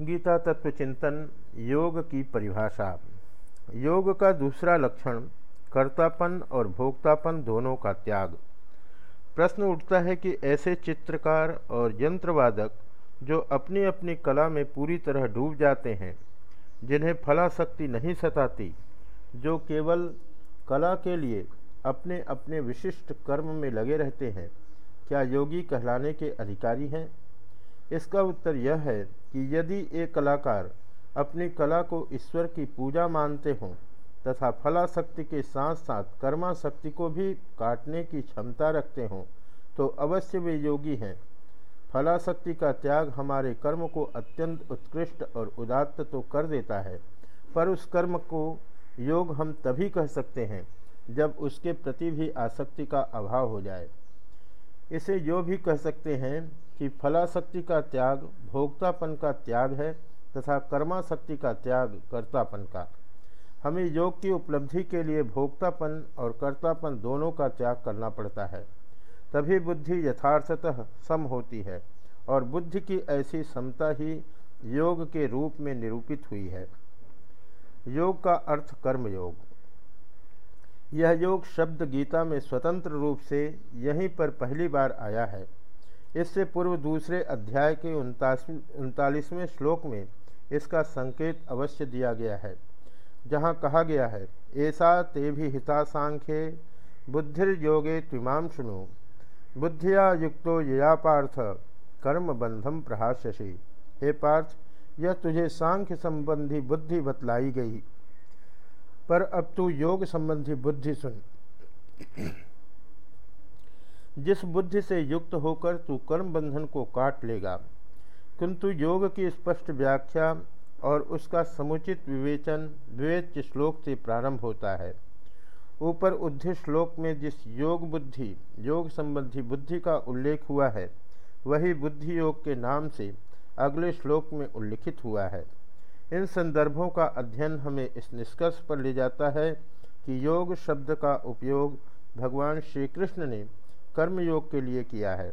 गीता तत्व चिंतन योग की परिभाषा। योग का दूसरा लक्षण कर्तापन और भोक्तापन दोनों का त्याग। प्रश्न उठता है कि ऐसे चित्रकार और यंत्रवादक जो अपनी अपनी कला में पूरी तरह डूब जाते हैं, जिन्हें फलाशक्ति नहीं सताती, जो केवल कला के लिए अपने अपने विशिष्ट कर्म में लगे रहते हैं, क्या योगी कहलाने के अधिकारी हैं? इसका उत्तर यह है कि यदि एक कलाकार अपनी कला को ईश्वर की पूजा मानते हों तथा फलाशक्ति के साथ साथ कर्मा शक्ति को भी काटने की क्षमता रखते हों तो अवश्य वे योगी हैं। फलाशक्ति का त्याग हमारे कर्म को अत्यंत उत्कृष्ट और उदात्त तो कर देता है, पर उस कर्म को योग हम तभी कह सकते हैं जब उसके प्रति भी आसक्ति का अभाव हो जाए। इसे यो भी कह सकते हैं कि फलाशक्ति का त्याग, भोक्तापन का त्याग है तथा कर्माशक्ति का त्याग, कर्तापन का। हमें योग की उपलब्धि के लिए भोक्तापन और कर्तापन दोनों का त्याग करना पड़ता है। तभी बुद्धि यथार्थतः सम होती है और बुद्धि की ऐसी समता ही योग के रूप में निरूपित हुई है। योग का अर्थ कर्म योग यह योग शब्द गीता में स्वतंत्र रूप से यहीं पर पहली बार आया है। इससे पूर्व दूसरे अध्याय के उनतालीसवें श्लोक में इसका संकेत अवश्य दिया गया है, जहाँ कहा गया है, ऐसा ते भी हिता सांख्ये बुद्धिर्योगे त्विमाम सुनो बुद्धिया युक्तो यया पार्थ, कर्म बंधम प्रहास्यसी। हे पार्थ, यह तुझे सांख्य संबंधी बुद्धि बतलाई गई। पर अब तू योग संबंधी बुद्धि सुन। जिस बुद्धि से युक्त होकर तू कर्म बंधन को काट लेगा। किंतु योग की स्पष्ट व्याख्या और उसका समुचित विवेचन विवेच्य श्लोक से प्रारंभ होता है। ऊपर उद्धि श्लोक में जिस योग बुद्धि, योग संबंधी बुद्धि का उल्लेख हुआ है, वही बुद्धि योग के नाम से अगले श्लोक में उल्लिखित हुआ है। इन संदर्भों का अध्ययन हमें इस निष्कर्ष पर ले जाता है कि योग शब्द का उपयोग भगवान श्री कृष्ण ने कर्मयोग के लिए किया है।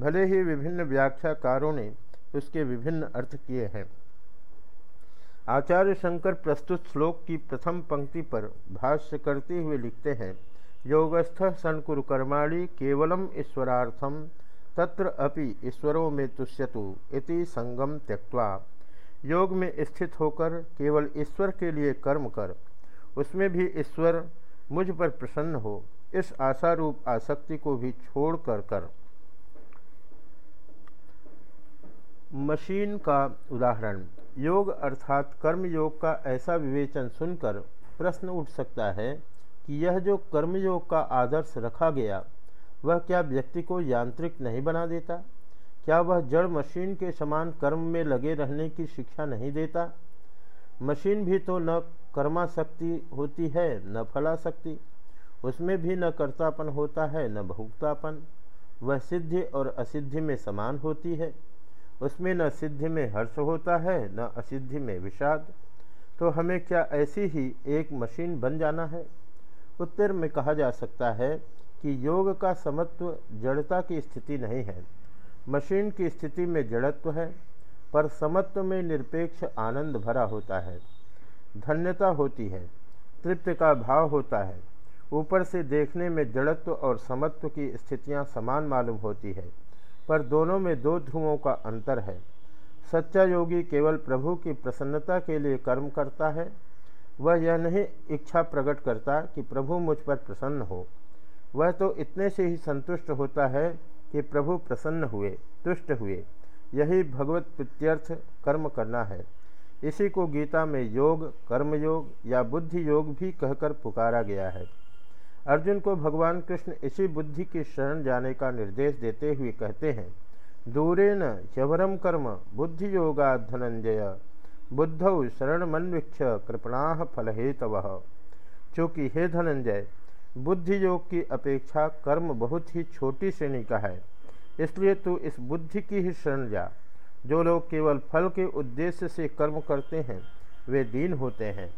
भले ही विभिन्न व्याख्याकारों ने उसके विभिन्न अर्थ किए हैं। आचार्य शंकर प्रस्तुत श्लोक की प्रथम पंक्ति पर भाष्य करते हुए लिखते हैं, योगस्थ संकुर कर्माणी केवलम ईश्वरार्थम तत्र अपि ईश्वरों में तुष्यतु इति संगम त्यक्वा योग में स्थित होकर केवल ईश्वर के लिए कर्म कर, उसमें भी ईश्वर मुझ पर प्रसन्न हो इस आशा रूप आसक्ति को भी छोड़ कर। कर मशीन का उदाहरण। योग अर्थात कर्म योग का ऐसा विवेचन सुनकर प्रश्न उठ सकता है कि यह जो कर्मयोग का आदर्श रखा गया, वह क्या व्यक्ति को यांत्रिक नहीं बना देता? क्या वह जड़ मशीन के समान कर्म में लगे रहने की शिक्षा नहीं देता? मशीन भी तो न कर्माशक्ति होती है, न फलाशक्ति उसमें भी न कर्तापन होता है, न भुगतापन वह सिद्धि और असिद्धि में समान होती है। उसमें न सिद्धि में हर्ष होता है, न असिद्धि में विषाद। तो हमें क्या ऐसी ही एक मशीन बन जाना है? उत्तर में कहा जा सकता है कि योग का समत्व जड़ता की स्थिति नहीं है। मशीन की स्थिति में जड़त्व है, पर समत्व में निरपेक्ष आनंद भरा होता है। धन्यता होती है, तृप्त का भाव होता है। ऊपर से देखने में जड़त्व और समत्व की स्थितियाँ समान मालूम होती है, पर दोनों में दो ध्रुवों का अंतर है। सच्चा योगी केवल प्रभु की प्रसन्नता के लिए कर्म करता है। वह यह नहीं, इच्छा प्रकट करता कि प्रभु मुझ पर प्रसन्न हो। वह तो इतने से ही संतुष्ट होता है कि प्रभु प्रसन्न हुए, तुष्ट हुए। यही भगवत प्रत्यर्थ कर्म करना है। इसी को गीता में योग, कर्मयोग या बुद्धि योग भी कहकर पुकारा गया है। अर्जुन को भगवान कृष्ण इसी बुद्धि की शरण जाने का निर्देश देते हुए कहते हैं दूरे न ह्यवरम कर्म बुद्धि योगा धनंजय बुद्धौ शरण मनवीक्ष कृपणा फलहेतव। चूँकि हे धनंजय बुद्धि योग की अपेक्षा कर्म बहुत ही छोटी श्रेणी का है, इसलिए तू इस बुद्धि की ही शरण जा। जो लोग केवल फल के उद्देश्य से कर्म करते हैं, वे दीन होते हैं।